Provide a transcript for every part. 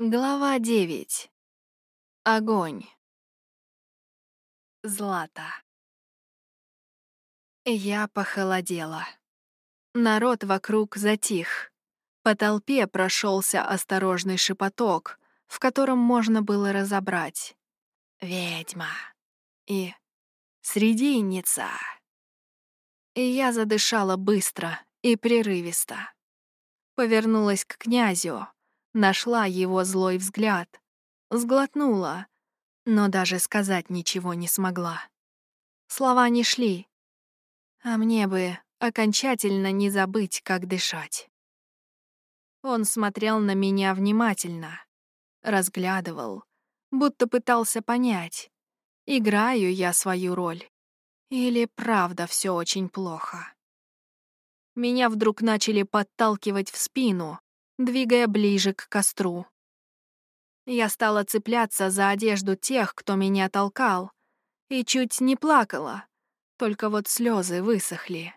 Глава 9. Огонь. Злата. Я похолодела. Народ вокруг затих. По толпе прошелся осторожный шепоток, в котором можно было разобрать «Ведьма» и «Срединница». И я задышала быстро и прерывисто. Повернулась к князю, Нашла его злой взгляд. Сглотнула, но даже сказать ничего не смогла. Слова не шли. А мне бы окончательно не забыть, как дышать. Он смотрел на меня внимательно, разглядывал, будто пытался понять, играю я свою роль или правда все очень плохо. Меня вдруг начали подталкивать в спину, двигая ближе к костру. Я стала цепляться за одежду тех, кто меня толкал, и чуть не плакала, только вот слезы высохли.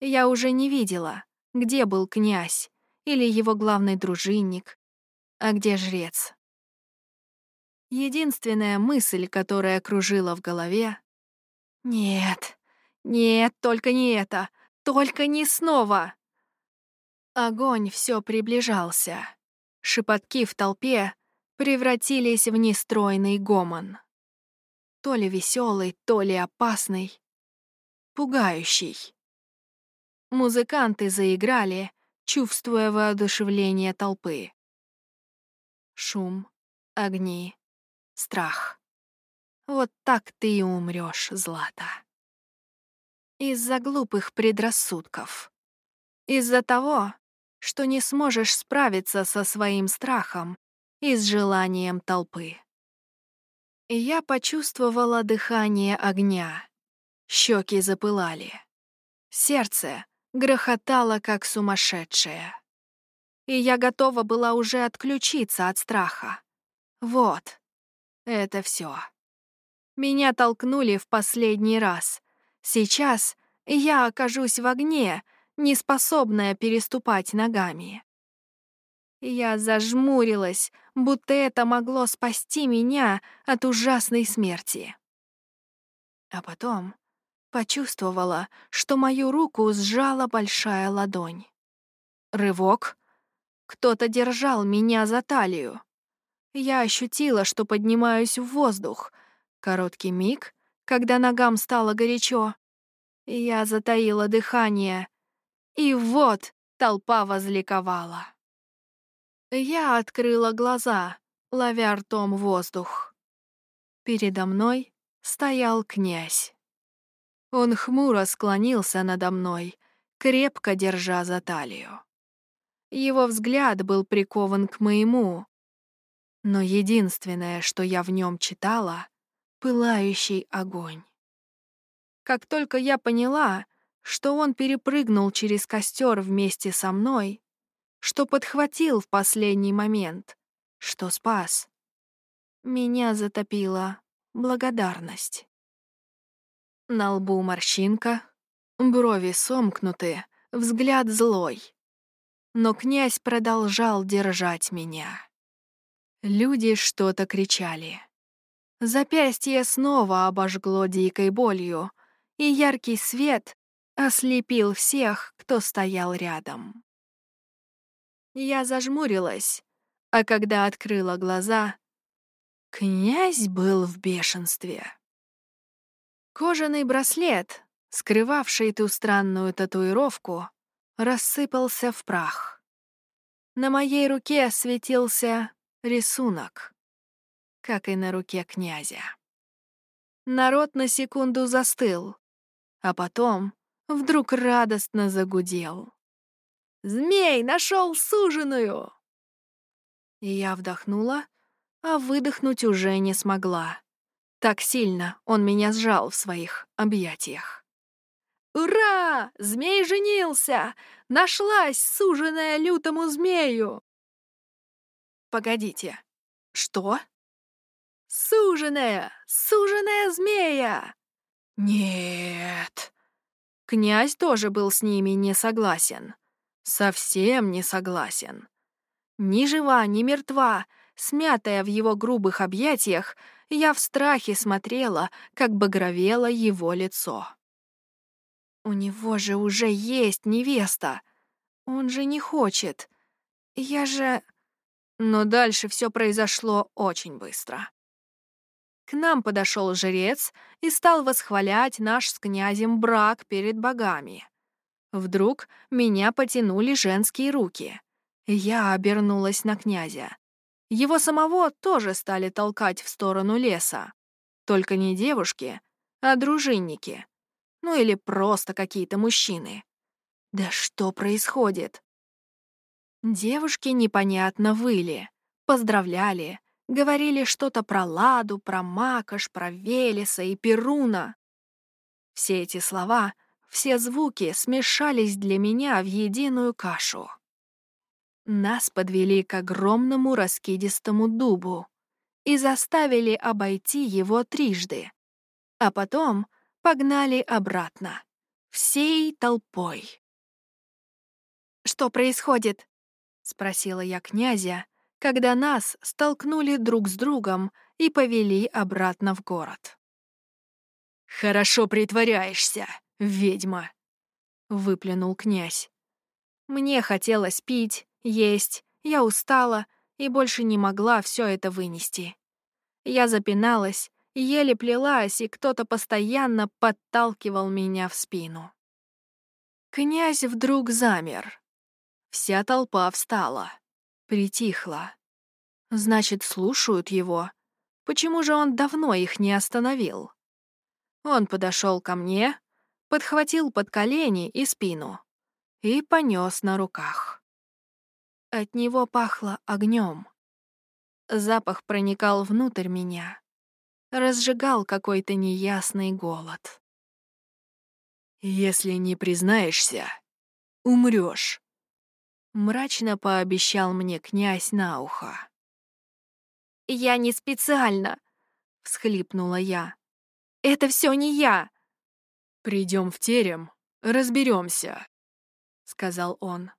Я уже не видела, где был князь или его главный дружинник, а где жрец. Единственная мысль, которая кружила в голове — «Нет, нет, только не это, только не снова!» Огонь все приближался. Шепотки в толпе превратились в нестройный гомон. То ли веселый, то ли опасный, пугающий. Музыканты заиграли, чувствуя воодушевление толпы. Шум, огни, страх. Вот так ты и умрешь, Злата. Из-за глупых предрассудков. Из-за того, что не сможешь справиться со своим страхом и с желанием толпы. И я почувствовала дыхание огня. Щеки запылали. Сердце грохотало, как сумасшедшее. И я готова была уже отключиться от страха. Вот, это все. Меня толкнули в последний раз. Сейчас я окажусь в огне — неспособная переступать ногами. Я зажмурилась, будто это могло спасти меня от ужасной смерти. А потом почувствовала, что мою руку сжала большая ладонь. Рывок. Кто-то держал меня за талию. Я ощутила, что поднимаюсь в воздух. Короткий миг, когда ногам стало горячо. Я затаила дыхание, и вот толпа возликовала. Я открыла глаза, ловя ртом воздух. Передо мной стоял князь. Он хмуро склонился надо мной, крепко держа за талию. Его взгляд был прикован к моему, но единственное, что я в нем читала — пылающий огонь. Как только я поняла, что он перепрыгнул через костер вместе со мной, что подхватил в последний момент, что спас. Меня затопила благодарность. На лбу морщинка, брови сомкнуты, взгляд злой. Но князь продолжал держать меня. Люди что-то кричали. Запястье снова обожгло дикой болью, и яркий свет ослепил всех, кто стоял рядом. Я зажмурилась, а когда открыла глаза, князь был в бешенстве. Кожаный браслет, скрывавший ту странную татуировку, рассыпался в прах. На моей руке светился рисунок, как и на руке князя. Народ на секунду застыл, а потом вдруг радостно загудел. «Змей нашел суженую!» Я вдохнула, а выдохнуть уже не смогла. Так сильно он меня сжал в своих объятиях. «Ура! Змей женился! Нашлась суженая лютому змею!» «Погодите, что?» «Суженая! Суженая змея!» «Нет!» Князь тоже был с ними не согласен. Совсем не согласен. Ни жива, ни мертва, смятая в его грубых объятиях, я в страхе смотрела, как багровело его лицо. У него же уже есть невеста. Он же не хочет. Я же... Но дальше все произошло очень быстро. К нам подошел жрец и стал восхвалять наш с князем брак перед богами. Вдруг меня потянули женские руки. Я обернулась на князя. Его самого тоже стали толкать в сторону леса. Только не девушки, а дружинники. Ну или просто какие-то мужчины. Да что происходит? Девушки непонятно выли, поздравляли, Говорили что-то про Ладу, про Макаш, про Велеса и Перуна. Все эти слова, все звуки смешались для меня в единую кашу. Нас подвели к огромному раскидистому дубу и заставили обойти его трижды, а потом погнали обратно, всей толпой. «Что происходит?» — спросила я князя, когда нас столкнули друг с другом и повели обратно в город. «Хорошо притворяешься, ведьма!» — выплюнул князь. Мне хотелось пить, есть, я устала и больше не могла все это вынести. Я запиналась, еле плелась, и кто-то постоянно подталкивал меня в спину. Князь вдруг замер. Вся толпа встала. Притихла. Значит, слушают его. Почему же он давно их не остановил? Он подошел ко мне, подхватил под колени и спину и понес на руках. От него пахло огнем. Запах проникал внутрь меня, разжигал какой-то неясный голод. «Если не признаешься, умрешь», — мрачно пообещал мне князь на ухо. «Я не специально», — всхлипнула я. «Это все не я». Придем в терем, разберемся, сказал он.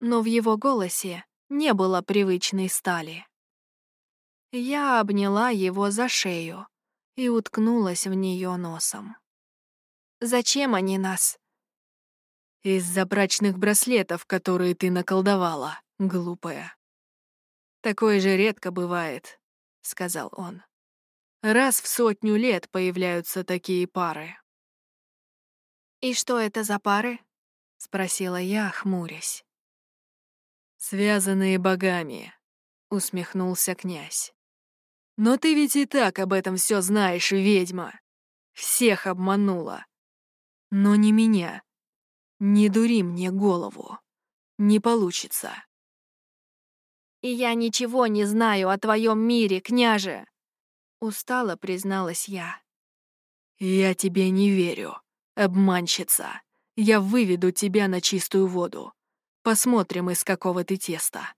Но в его голосе не было привычной стали. Я обняла его за шею и уткнулась в нее носом. «Зачем они нас?» Из-за брачных браслетов, которые ты наколдовала, глупая. Такое же редко бывает, сказал он. Раз в сотню лет появляются такие пары. И что это за пары? спросила я, хмурясь. Связанные богами, усмехнулся князь. Но ты ведь и так об этом все знаешь, ведьма. Всех обманула. Но не меня. Не дури мне голову. Не получится. И я ничего не знаю о твоем мире, княже. Устало призналась я. Я тебе не верю, обманщица. Я выведу тебя на чистую воду. Посмотрим, из какого ты теста.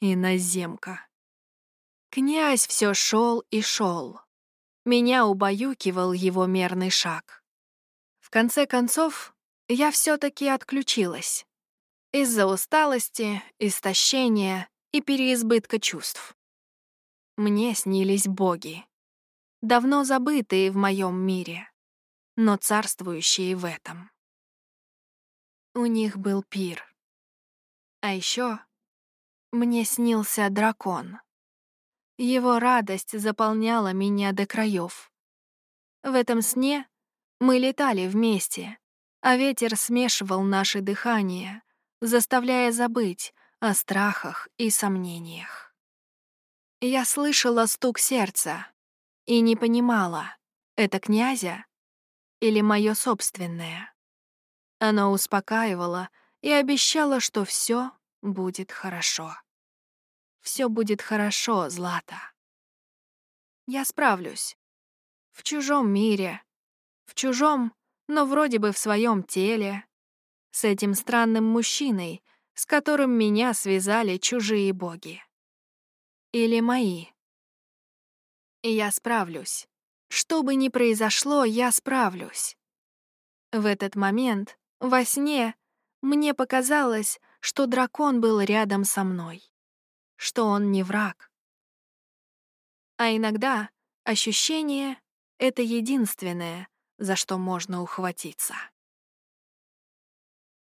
Иноземка. Князь все шел и шел. Меня убаюкивал его мерный шаг. В конце концов, я все-таки отключилась. Из-за усталости, истощения и переизбытка чувств. Мне снились боги, давно забытые в моем мире, но царствующие в этом. У них был пир. А еще мне снился дракон. Его радость заполняла меня до краев. В этом сне мы летали вместе, а ветер смешивал наши дыхания, заставляя забыть о страхах и сомнениях. Я слышала стук сердца и не понимала, это князя или мое собственное. Оно успокаивало и обещало, что все будет хорошо. Все будет хорошо, Злата. Я справлюсь. В чужом мире, в чужом но вроде бы в своем теле. С этим странным мужчиной, с которым меня связали чужие боги. Или мои. И я справлюсь. Что бы ни произошло, я справлюсь. В этот момент, во сне, мне показалось, что дракон был рядом со мной. что он не враг. А иногда ощущение — это единственное, за что можно ухватиться.